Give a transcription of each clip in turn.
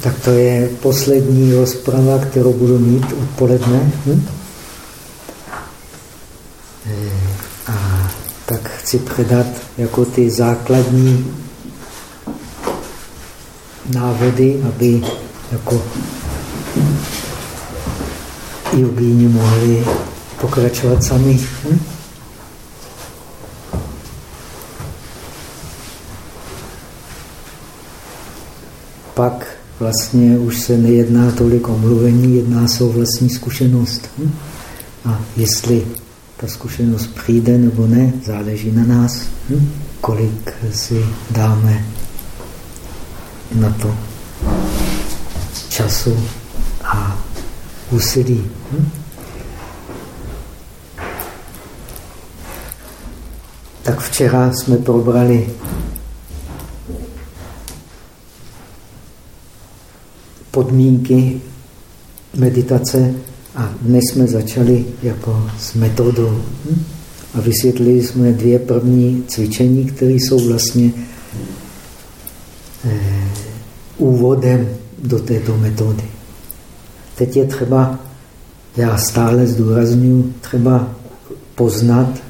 Tak to je poslední rozprava, kterou budu mít odpoledne. Hm? Eh, a tak chci předat jako ty základní návody, aby jako jogíni mohli pokračovat sami. Hm? Pak vlastně už se nejedná tolik o mluvení, jedná se o vlastní zkušenost. Hm? A jestli ta zkušenost přijde nebo ne, záleží na nás, hm? kolik si dáme na to času a úsilí. Hm? Tak včera jsme probrali podmínky meditace a dnes jsme začali jako s metodou. Hm? A vysvětlili jsme dvě první cvičení, které jsou vlastně eh, úvodem do této metody. Teď je třeba, já stále zdůraznuju, třeba poznat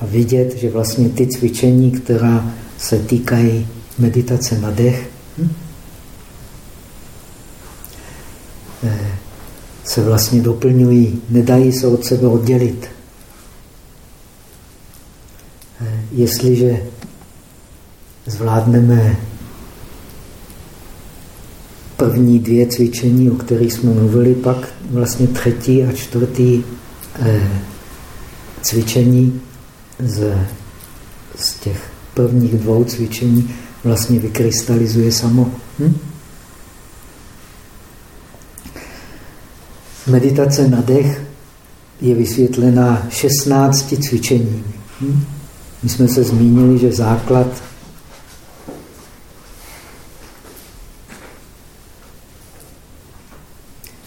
a vidět, že vlastně ty cvičení, která se týkají meditace na dech, hm? Eh, se vlastně doplňují, nedají se od sebe oddělit. Eh, jestliže zvládneme první dvě cvičení, o kterých jsme mluvili, pak vlastně třetí a čtvrtý eh, cvičení z, z těch prvních dvou cvičení vlastně vykrystalizuje samo. Hm? Meditace na dech je vysvětlená 16 cvičeními. Hm? My jsme se zmínili, že základ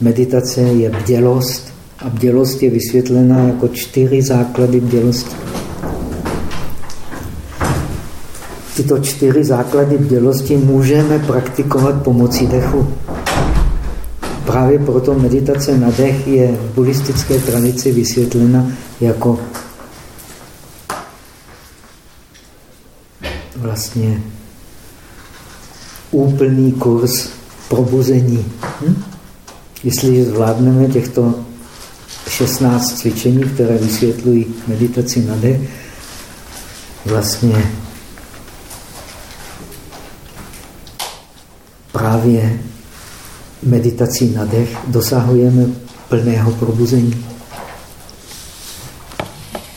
meditace je bdělost a bdělost je vysvětlená jako čtyři základy bdělosti. Tyto čtyři základy bdělosti můžeme praktikovat pomocí dechu. Právě proto meditace na dech je v buddhistické tradici vysvětlena jako vlastně úplný kurz probuzení. Hm? Jestliže zvládneme těchto 16 cvičení, které vysvětlují meditaci na dech, vlastně právě meditací na dech dosahujeme plného probuzení.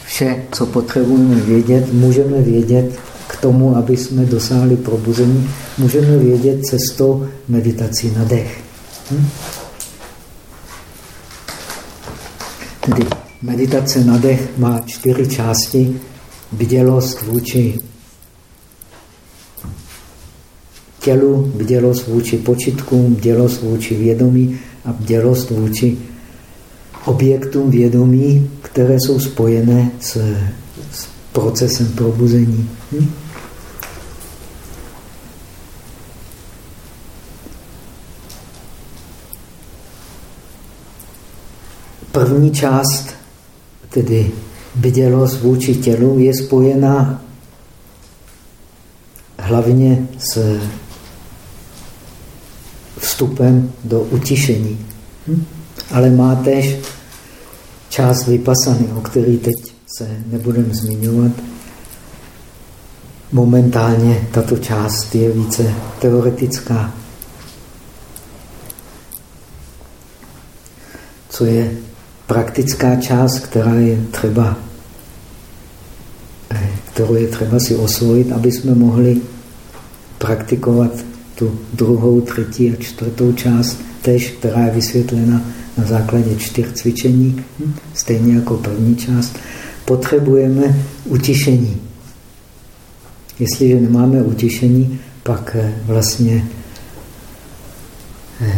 Vše, co potřebujeme vědět, můžeme vědět k tomu, aby jsme dosáhli probuzení, můžeme vědět cestou meditací na dech. Hm? Tedy meditace na dech má čtyři části. Bdělost vůči tělu, bdělost vůči počitkům, bdělost vůči vědomí a bdělost vůči objektům vědomí, které jsou spojené s, s procesem probuzení. Hm? První část, tedy bdělost vůči tělu, je spojená hlavně s vstupem do utišení. Hm? Ale má tež část vypasany, o který teď se nebudeme zmiňovat. Momentálně tato část je více teoretická. Co je praktická část, která je třeba, eh, kterou je třeba si osvojit, aby jsme mohli praktikovat tu druhou, třetí a čtvrtou část, tež, která je vysvětlena na základě čtyř cvičení, hm, stejně jako první část, potřebujeme utišení. Jestliže nemáme utišení, pak eh, vlastně eh,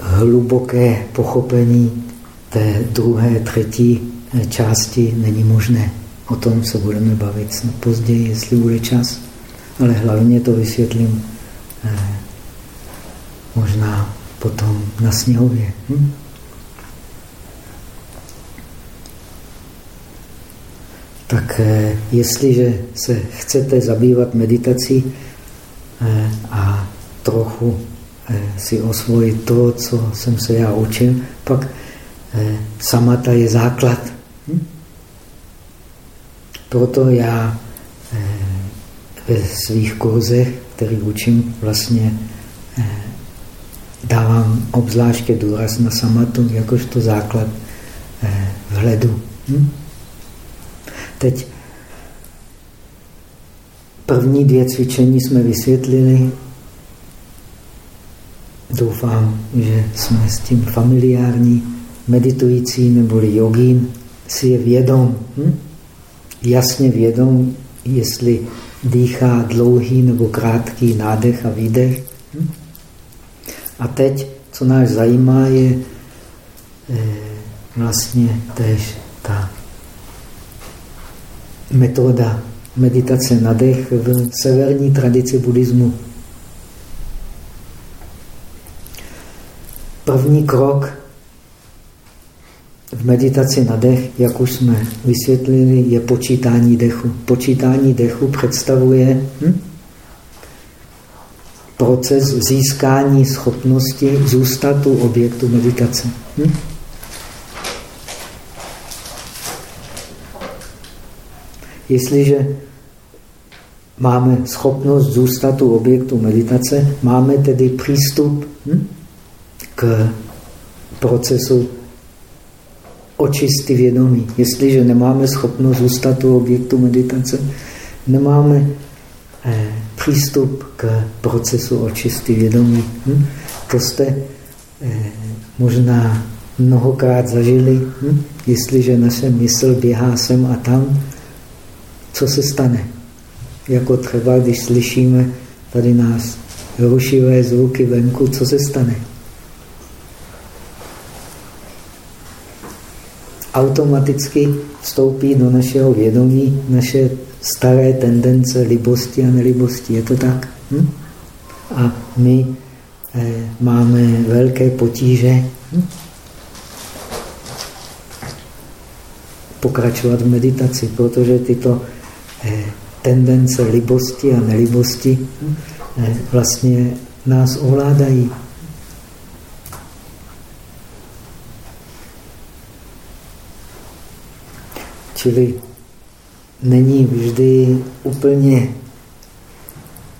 hluboké pochopení té druhé, třetí eh, části není možné. O tom se budeme bavit snad později, jestli bude čas. Ale hlavně to vysvětlím možná potom na sněhově. Hm? Tak eh, jestliže se chcete zabývat meditací eh, a trochu eh, si osvojit to, co jsem se já učil, pak samata je základ. Hm? Proto já ve svých kurzech, který učím, vlastně dávám obzvláště důraz na samatu, jakožto základ vhledu. Hm? Teď první dvě cvičení jsme vysvětlili. Doufám, že jsme s tím familiární. Meditující neboli jogín si je vědom. Hm? Jasně vědom, jestli dýchá dlouhý nebo krátký nádech a výdech. Hm? A teď, co nás zajímá, je e, vlastně tež ta metoda meditace na dech v severní tradici buddhismu. První krok v meditaci na dech, jak už jsme vysvětlili, je počítání dechu. Počítání dechu představuje hm, proces získání schopnosti zůstat u objektu meditace. Hm? Jestliže máme schopnost zůstat u objektu meditace, máme tedy přístup hm, k procesu očisty vědomí. Jestliže nemáme schopnost zůstat u objektu meditace, nemáme eh, přístup k procesu očisty vědomí. Hm? To jste eh, možná mnohokrát zažili, hm? jestliže naše mysl běhá sem a tam, co se stane. Jako třeba, když slyšíme tady nás rušivé zvuky venku, co se stane? Automaticky vstoupí do našeho vědomí naše staré tendence libosti a nelibosti. Je to tak? Hm? A my eh, máme velké potíže hm? pokračovat v meditaci, protože tyto Eh, tendence libosti a nelibosti eh, vlastně nás ovládají. Čili není vždy úplně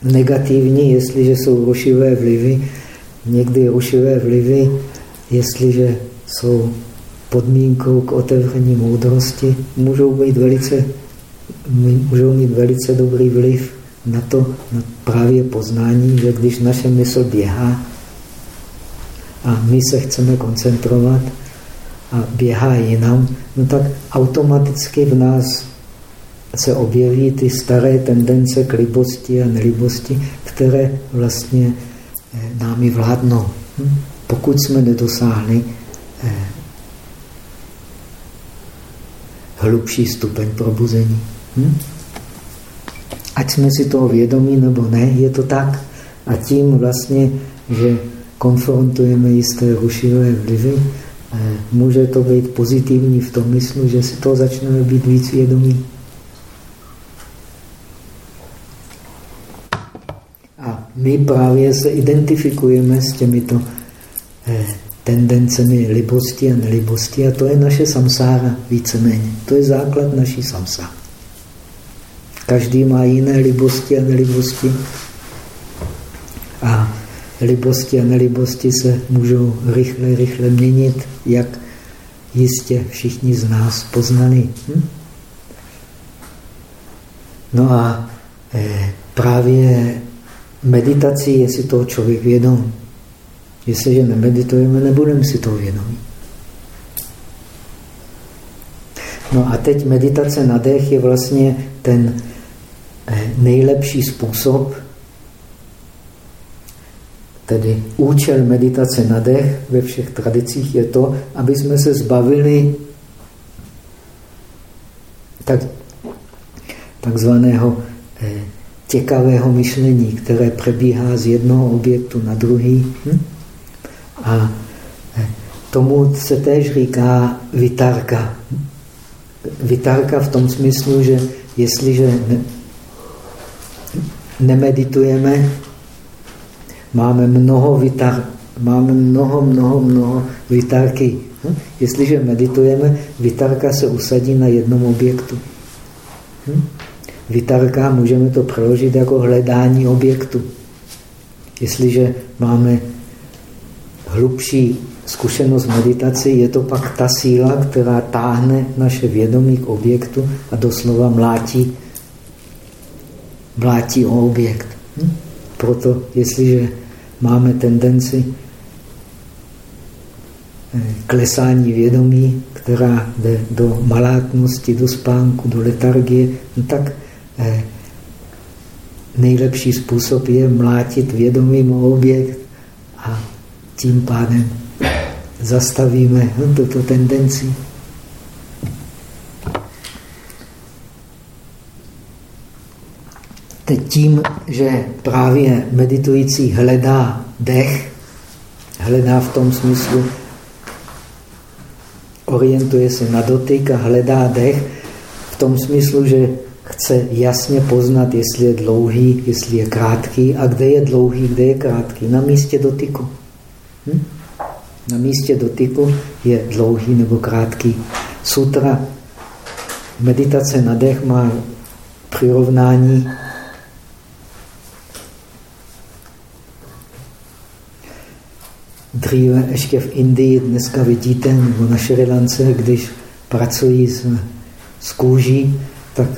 negativní, jestliže jsou rušivé vlivy. Někdy rušivé vlivy, jestliže jsou podmínkou k otevření moudrosti, můžou být velice můžou mít velice dobrý vliv na to, na právě poznání, že když naše mysl běhá a my se chceme koncentrovat a běhá jinam, no tak automaticky v nás se objeví ty staré tendence k libosti a nelibosti, které vlastně eh, námi vládnou. Hm? Pokud jsme nedosáhli eh, hlubší stupeň probuzení. Hm? Ať jsme si toho vědomí nebo ne, je to tak. A tím vlastně, že konfrontujeme jisté rušivé vlivy, může to být pozitivní v tom myslu, že si to začneme být víc vědomí. A my právě se identifikujeme s těmito eh, tendencemi libosti a nelibosti a to je naše samsára víceméně. To je základ naší samsára. Každý má jiné libosti a nelibosti. A libosti a nelibosti se můžou rychle, rychle měnit, jak jistě všichni z nás poznali. Hm? No a e, právě meditací je si toho člověk vědom. Jestliže nemeditujeme, nebudeme si toho vědomí. No a teď meditace na dech je vlastně ten Eh, nejlepší způsob, tedy účel meditace na dech ve všech tradicích je to, aby jsme se zbavili tak, takzvaného eh, těkavého myšlení, které přebíhá z jednoho objektu na druhý. Hm? A eh, tomu se též říká vitarka. Vitarka v tom smyslu, že jestliže ne, nemeditujeme, máme mnoho vitar, máme mnoho, mnoho, mnoho vitarky. Hm? Jestliže meditujeme, vitarka se usadí na jednom objektu. Hm? Vitarka můžeme to přeložit jako hledání objektu. Jestliže máme hlubší zkušenost meditaci, je to pak ta síla, která táhne naše vědomí k objektu a doslova mlátí, mlátí o objekt. Proto, jestliže máme tendenci eh, klesání vědomí, která jde do malátnosti, do spánku, do letargie, no tak eh, nejlepší způsob je mlátit vědomím o objekt a tím pádem zastavíme tuto tendenci. Teď tím, že právě meditující hledá dech, hledá v tom smyslu, orientuje se na dotyk a hledá dech v tom smyslu, že chce jasně poznat, jestli je dlouhý, jestli je krátký a kde je dlouhý, kde je krátký, na místě dotyku. Hm? Na místě dotyku je dlouhý nebo krátký. Sutra meditace na dech má přirovnání dříve ještě v Indii, dneska vidíte, nebo na Šrilance, když pracují s, s kůží, tak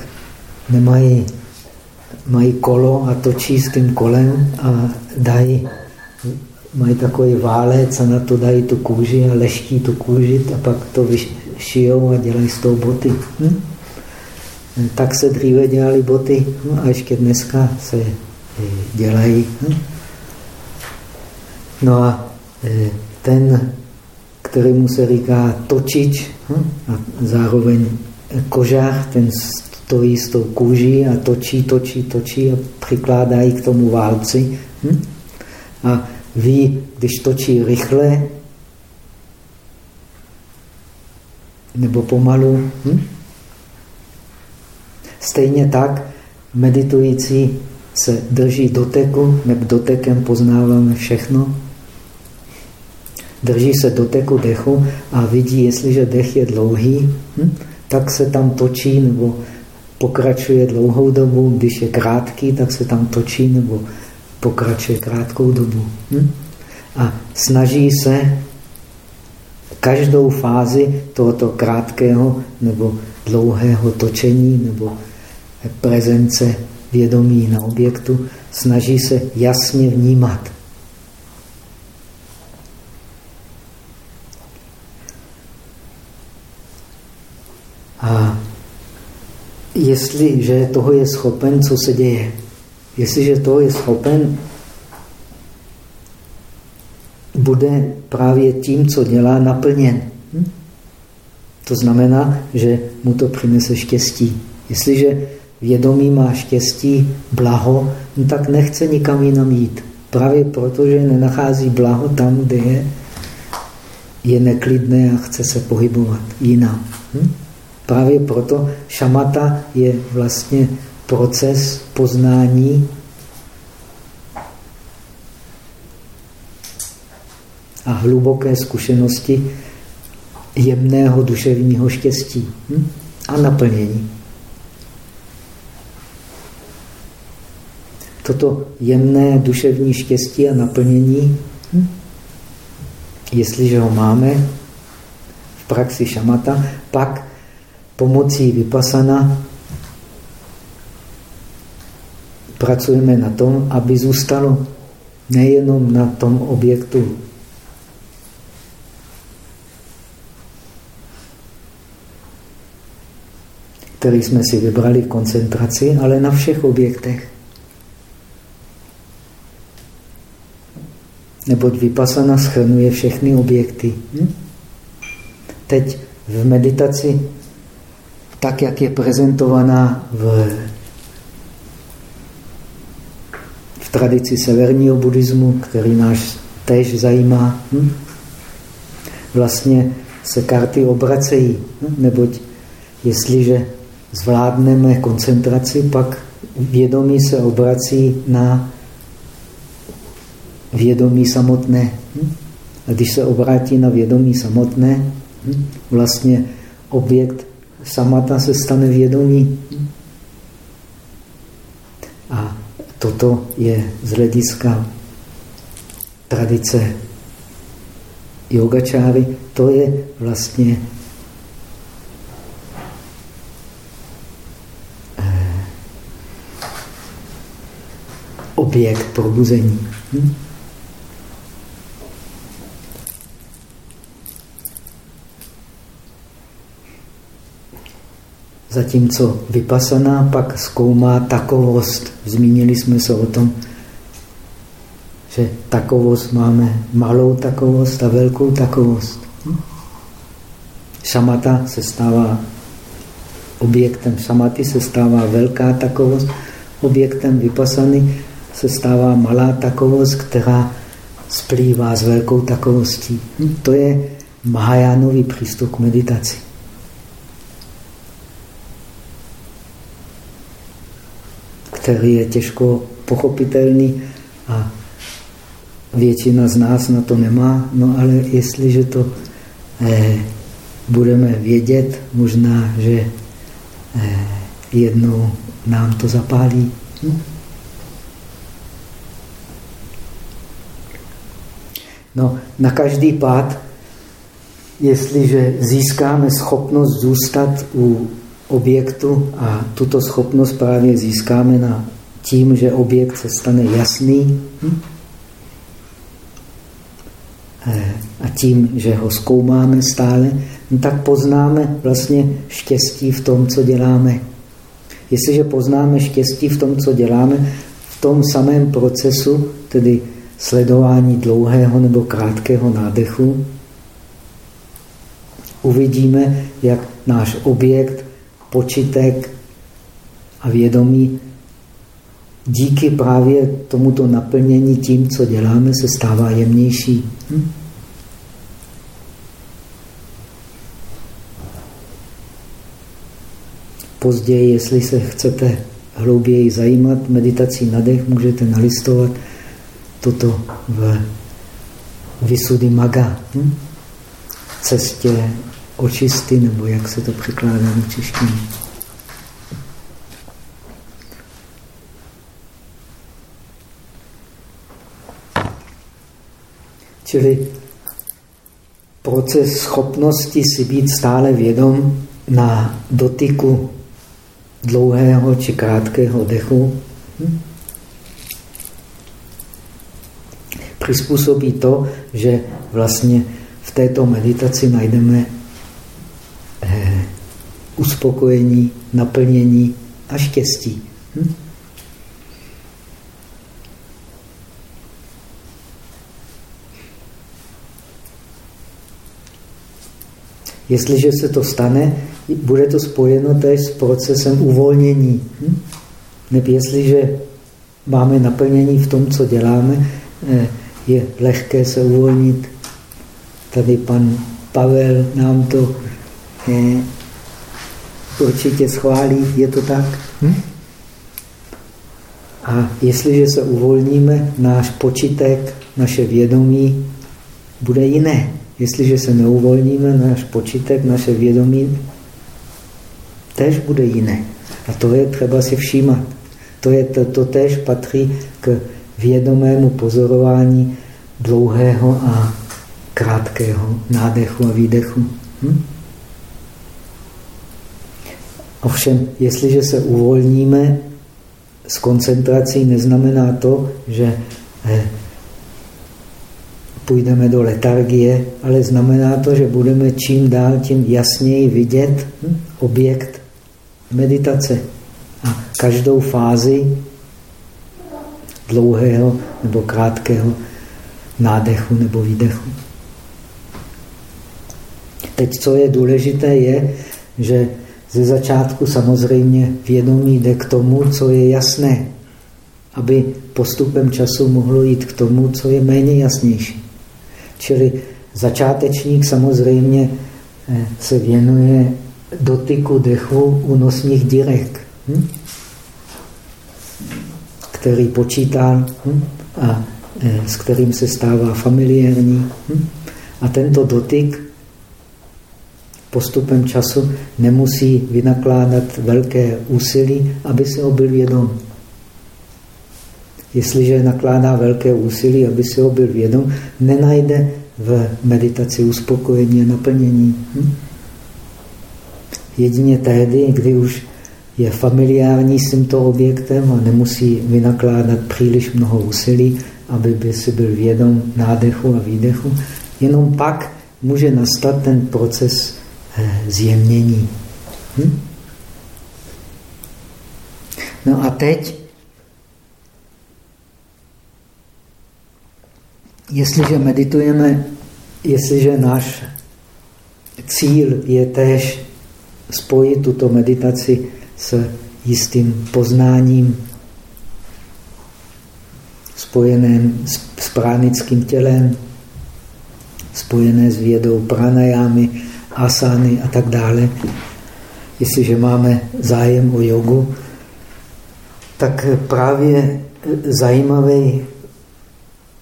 nemají mají kolo a točí s tím kolem a dají mají takový válec a na to dají tu kůži a leští tu kůži a pak to šijou a dělají z toho boty. Hm? Tak se dříve dělali boty no a ještě dneska se dělají. Hm? No a ten, kterému se říká točič hm? a zároveň kožář, ten stojí s tou kůží a točí, točí, točí a přikládají k tomu válci. Hm? A ví, když točí rychle nebo pomalu. Hm? Stejně tak meditující se drží doteku, nebo dotekem poznáváme všechno. Drží se doteku dechu a vidí, jestliže dech je dlouhý, hm? tak se tam točí nebo pokračuje dlouhou dobu. Když je krátký, tak se tam točí nebo pokračuje krátkou dobu. Hm? A snaží se každou fázi tohoto krátkého nebo dlouhého točení nebo prezence vědomí na objektu, snaží se jasně vnímat. A jestliže toho je schopen, co se děje? Jestliže toho je schopen, bude právě tím, co dělá, naplněn. Hm? To znamená, že mu to přinese štěstí. Jestliže vědomí má štěstí, blaho, no tak nechce nikam jinam jít. Právě proto, že nenachází blaho tam, kde je, je neklidné a chce se pohybovat jinam. Hm? Právě proto šamata je vlastně proces poznání a hluboké zkušenosti jemného duševního štěstí hm? a naplnění. Toto jemné duševní štěstí a naplnění, hm? jestliže ho máme v praxi šamata, pak pomocí vypasana pracujeme na tom, aby zůstalo nejenom na tom objektu který jsme si vybrali v koncentraci, ale na všech objektech. Neboť vypasana schrnuje všechny objekty. Hm? Teď v meditaci, tak jak je prezentovaná v v tradici severního buddhismu, který náš též zajímá, hm? vlastně se karty obracejí, hm? neboť jestliže zvládneme koncentraci, pak vědomí se obrací na vědomí samotné. Hm? A když se obrátí na vědomí samotné, hm? vlastně objekt samata se stane vědomí. A toto je z hlediska tradice yogačáry, to je vlastně eh, objekt probuzení. Hm? Zatímco vypasaná pak zkoumá takovost. Zmínili jsme se o tom, že takovost máme malou takovost a velkou takovost. Šamata se stává objektem šamaty, se stává velká takovost, objektem vypasany se stává malá takovost, která splývá s velkou takovostí. To je Mahajánový přístup k meditaci. Který je těžko pochopitelný a většina z nás na to nemá. No ale jestliže to eh, budeme vědět, možná, že eh, jednou nám to zapálí. Hm? No, na každý pád, jestliže získáme schopnost zůstat u objektu a tuto schopnost právě získáme na tím, že objekt se stane jasný hm? Eh, a tím, že ho zkoumáme stále, no tak poznáme vlastně štěstí v tom, co děláme. Jestliže poznáme štěstí v tom, co děláme, v tom samém procesu, tedy sledování dlouhého nebo krátkého nádechu, uvidíme, jak náš objekt počitek a vědomí díky právě tomuto naplnění tím, co děláme, se stává jemnější. Hm? Později, jestli se chcete hlouběji zajímat meditací na dech, můžete nalistovat toto v Vysudy Maga, hm? cestě očisty, nebo jak se to překládá do češtiny. Čili proces schopnosti si být stále vědom na dotyku dlouhého či krátkého dechu hm? přizpůsobí to, že vlastně v této meditaci najdeme uspokojení, naplnění a štěstí. Hm? Jestliže se to stane, bude to spojeno též s procesem uvolnění. Hm? Nebo jestliže máme naplnění v tom, co děláme, eh, je lehké se uvolnit. Tady pan Pavel nám to eh, určitě schválí, je to tak? Hm? A jestliže se uvolníme, náš počitek, naše vědomí bude jiné. Jestliže se neuvolníme, náš počitek, naše vědomí tež bude jiné. A to je třeba si všímat. To, je, to, to tež patří k vědomému pozorování dlouhého a krátkého nádechu a výdechu. Hm? Ovšem, jestliže se uvolníme s koncentrací, neznamená to, že eh, půjdeme do letargie, ale znamená to, že budeme čím dál tím jasněji vidět hm, objekt meditace. A každou fázi dlouhého nebo krátkého nádechu nebo výdechu. Teď, co je důležité, je, že ze začátku samozřejmě vědomí jde k tomu, co je jasné. aby postupem času mohlo jít k tomu, co je méně jasnější. Čili začátečník samozřejmě eh, se věnuje dotyku dechu u nosních dírek, hm? který počítá hm? a eh, s kterým se stává familiární. Hm? A tento dotyk postupem času nemusí vynakládat velké úsilí, aby se ho byl vědom. Jestliže nakládá velké úsilí, aby si ho byl vědom, nenajde v meditaci uspokojení a naplnění. Hm? Jedině tehdy, kdy už je familiární s tímto objektem a nemusí vynakládat příliš mnoho úsilí, aby by si byl vědom nádechu a výdechu, jenom pak může nastat ten proces zjemnění. Hm? No a teď Jestliže meditujeme, jestliže náš cíl je též spojit tuto meditaci s jistým poznáním spojeným s, s pránickým tělem, spojené s vědou pranajámy, asány a tak dále. Jestliže máme zájem o jogu, tak právě zajímavý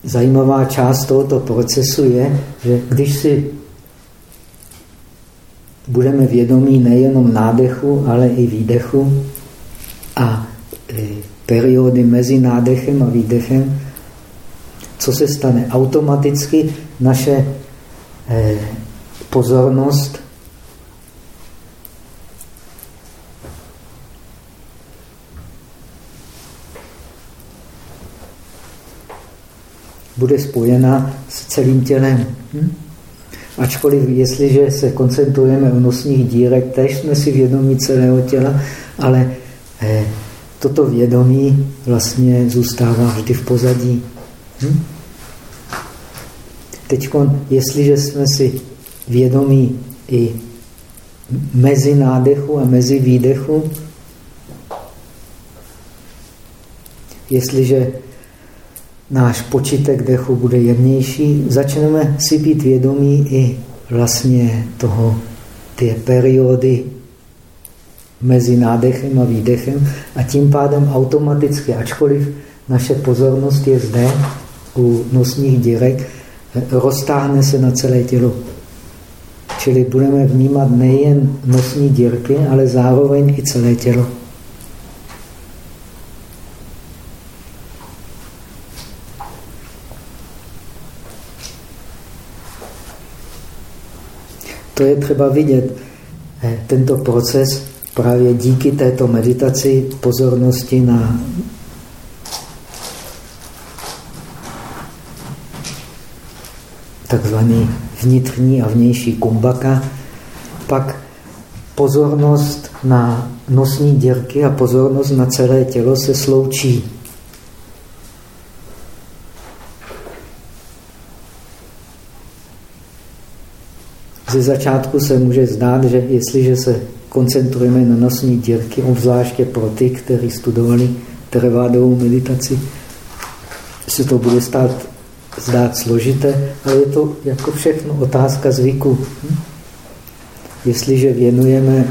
zajímavá část tohoto procesu je, že když si budeme vědomí nejenom nádechu, ale i výdechu a e, periody mezi nádechem a výdechem, co se stane? Automaticky naše e, pozornost bude spojena s celým tělem. Hm? Ačkoliv, jestliže se koncentrujeme o nosních dírek, tež jsme si vědomí celého těla, ale eh, toto vědomí vlastně zůstává vždy v pozadí. Hm? Teď, jestliže jsme si vědomí i mezi nádechu a mezi výdechu, jestliže náš počítek dechu bude jemnější, začneme si být vědomí i vlastně toho, ty periody mezi nádechem a výdechem a tím pádem automaticky, ačkoliv naše pozornost je zde u nosních dírek, roztáhne se na celé tělo. Čili budeme vnímat nejen nosní dírky, ale zároveň i celé tělo. To je třeba vidět. Eh, tento proces právě díky této meditaci pozornosti na takzvaný vnitřní a vnější kumbaka, pak pozornost na nosní dírky a pozornost na celé tělo se sloučí. Ze začátku se může zdát, že jestliže se koncentrujeme na nosní dírky, obzvláště pro ty, kteří studovali trvádovou meditaci, se to bude stát, zdát složité, ale je to jako všechno otázka zvyku. Hm? Jestliže věnujeme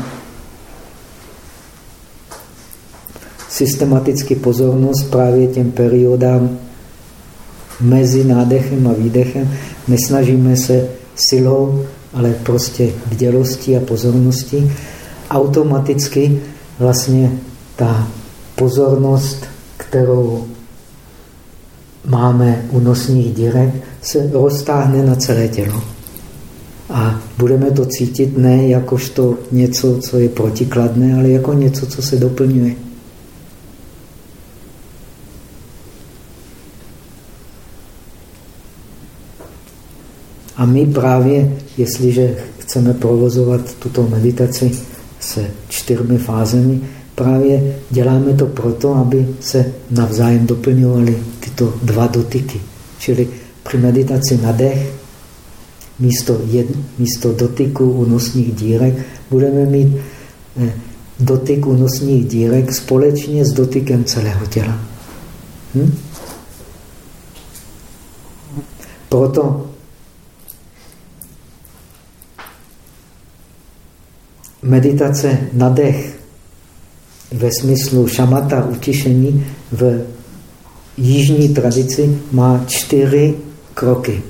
systematicky pozornost právě těm periodám mezi nádechem a výdechem, nesnažíme se silou ale prostě bdělosti a pozornosti, automaticky vlastně ta pozornost, kterou máme u nosních dírek, se roztáhne na celé tělo. A budeme to cítit ne jakožto něco, co je protikladné, ale jako něco, co se doplňuje. A my právě, jestliže chceme provozovat tuto meditaci se čtyřmi fázemi, právě děláme to proto, aby se navzájem doplňovaly tyto dva dotyky. Čili při meditaci na dech místo, jed, místo dotyku u nosních dírek budeme mít eh, dotyk u nosních dírek společně s dotykem celého těla. Hm? Proto meditace na dech ve smyslu šamata, utišení, v jižní tradici má čtyři kroky.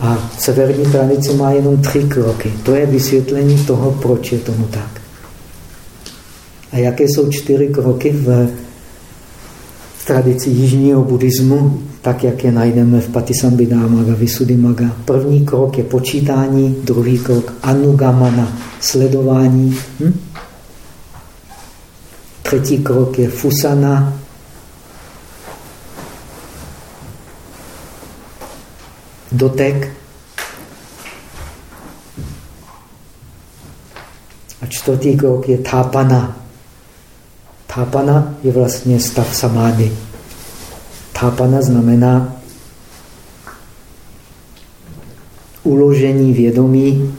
A severní tradici má jenom tři kroky. To je vysvětlení toho, proč je tomu tak. A jaké jsou čtyři kroky v tradici jižního buddhismu, tak jak je najdeme v Patisambhidamaga, Visuddhimaga. První krok je počítání, druhý krok anugamana, sledování. Hm? Třetí krok je fusana, dotek. A čtvrtý krok je tápana. Tápana je vlastně stav samády. Tápana znamená uložení vědomí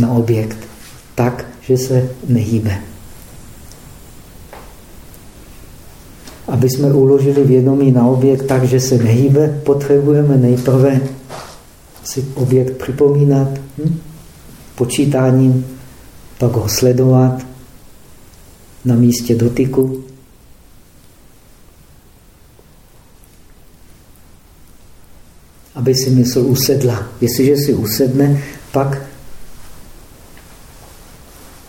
na objekt tak, že se nehýbe. Aby jsme uložili vědomí na objekt tak, že se nehýbe, potřebujeme nejprve si objekt připomínat hm? počítáním, pak ho sledovat na místě dotyku. Aby si mysl usedla. Jestliže si usedne, pak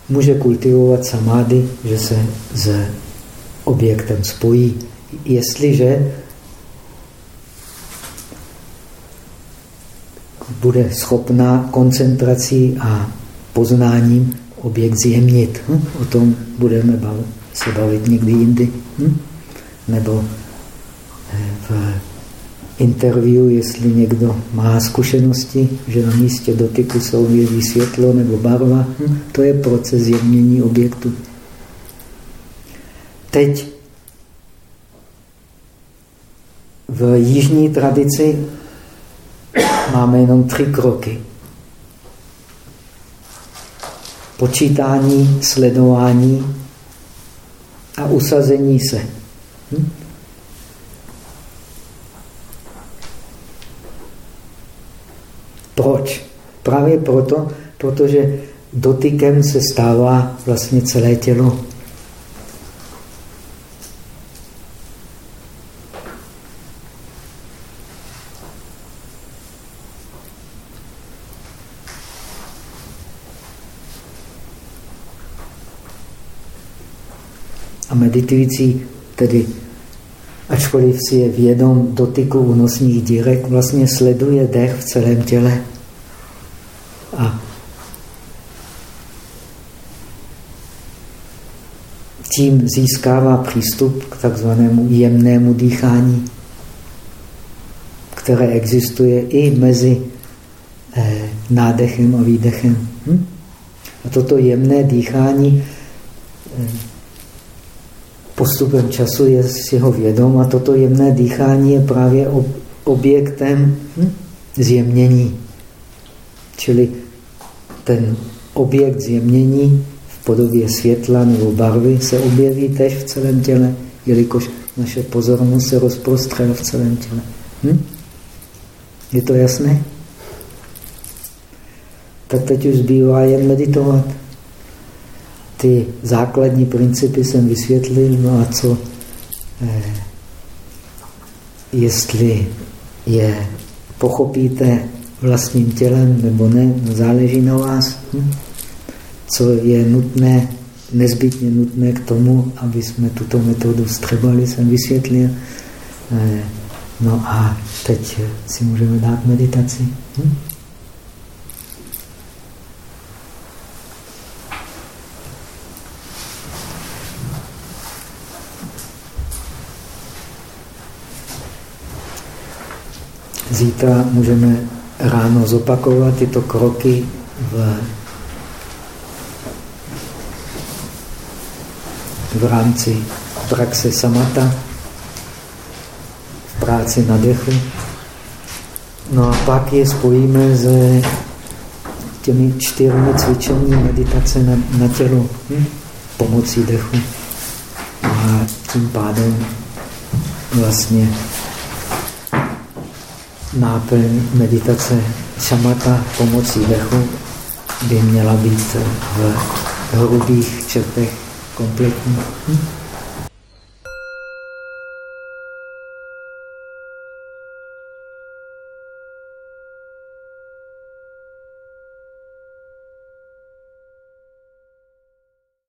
může kultivovat samády, že se s objektem spojí. Jestliže bude schopná koncentrací a poznáním objekt zjemnit. Hm? O tom budeme se bavit někdy jindy. Hm? Nebo eh, v interview, jestli někdo má zkušenosti, že na místě dotyku se objeví světlo nebo barva, hm? to je proces zjemnění objektu. Teď v jižní tradici máme jenom tři kroky. Počítání, sledování a usazení se. Hm? Proč? Právě proto, protože dotykem se stává vlastně celé tělo. Meditující tedy, ačkoliv si je vědom dotyku unosních dírek, vlastně sleduje dech v celém těle. A tím získává přístup k takzvanému jemnému dýchání, které existuje i mezi eh, nádechem a výdechem. Hm? A toto jemné dýchání eh, postupem času je si ho vědom a toto jemné dýchání je právě objektem hm, zjemnění. Čili ten objekt zjemnění v podobě světla nebo barvy se objeví tež v celém těle, jelikož naše pozornost se rozprostřela v celém těle. Hm? Je to jasné? Tak teď už zbývá jen meditovat ty základní principy jsem vysvětlil, no a co, eh, jestli je pochopíte vlastním tělem nebo ne, no záleží na vás. Hm? Co je nutné, nezbytně nutné k tomu, aby jsme tuto metodu střebali, jsem vysvětlil. Eh, no a teď si můžeme dát meditaci. Hm? Zítra můžeme ráno zopakovat tyto kroky v, v rámci praxe samata, v práci na dechu. No a pak je spojíme s těmi čtyřmi cvičení meditace na, na tělo hm? pomocí dechu. A tím pádem vlastně náplň meditace šamata pomocí dechu by měla být v hrubých čertech kompletní. Hm?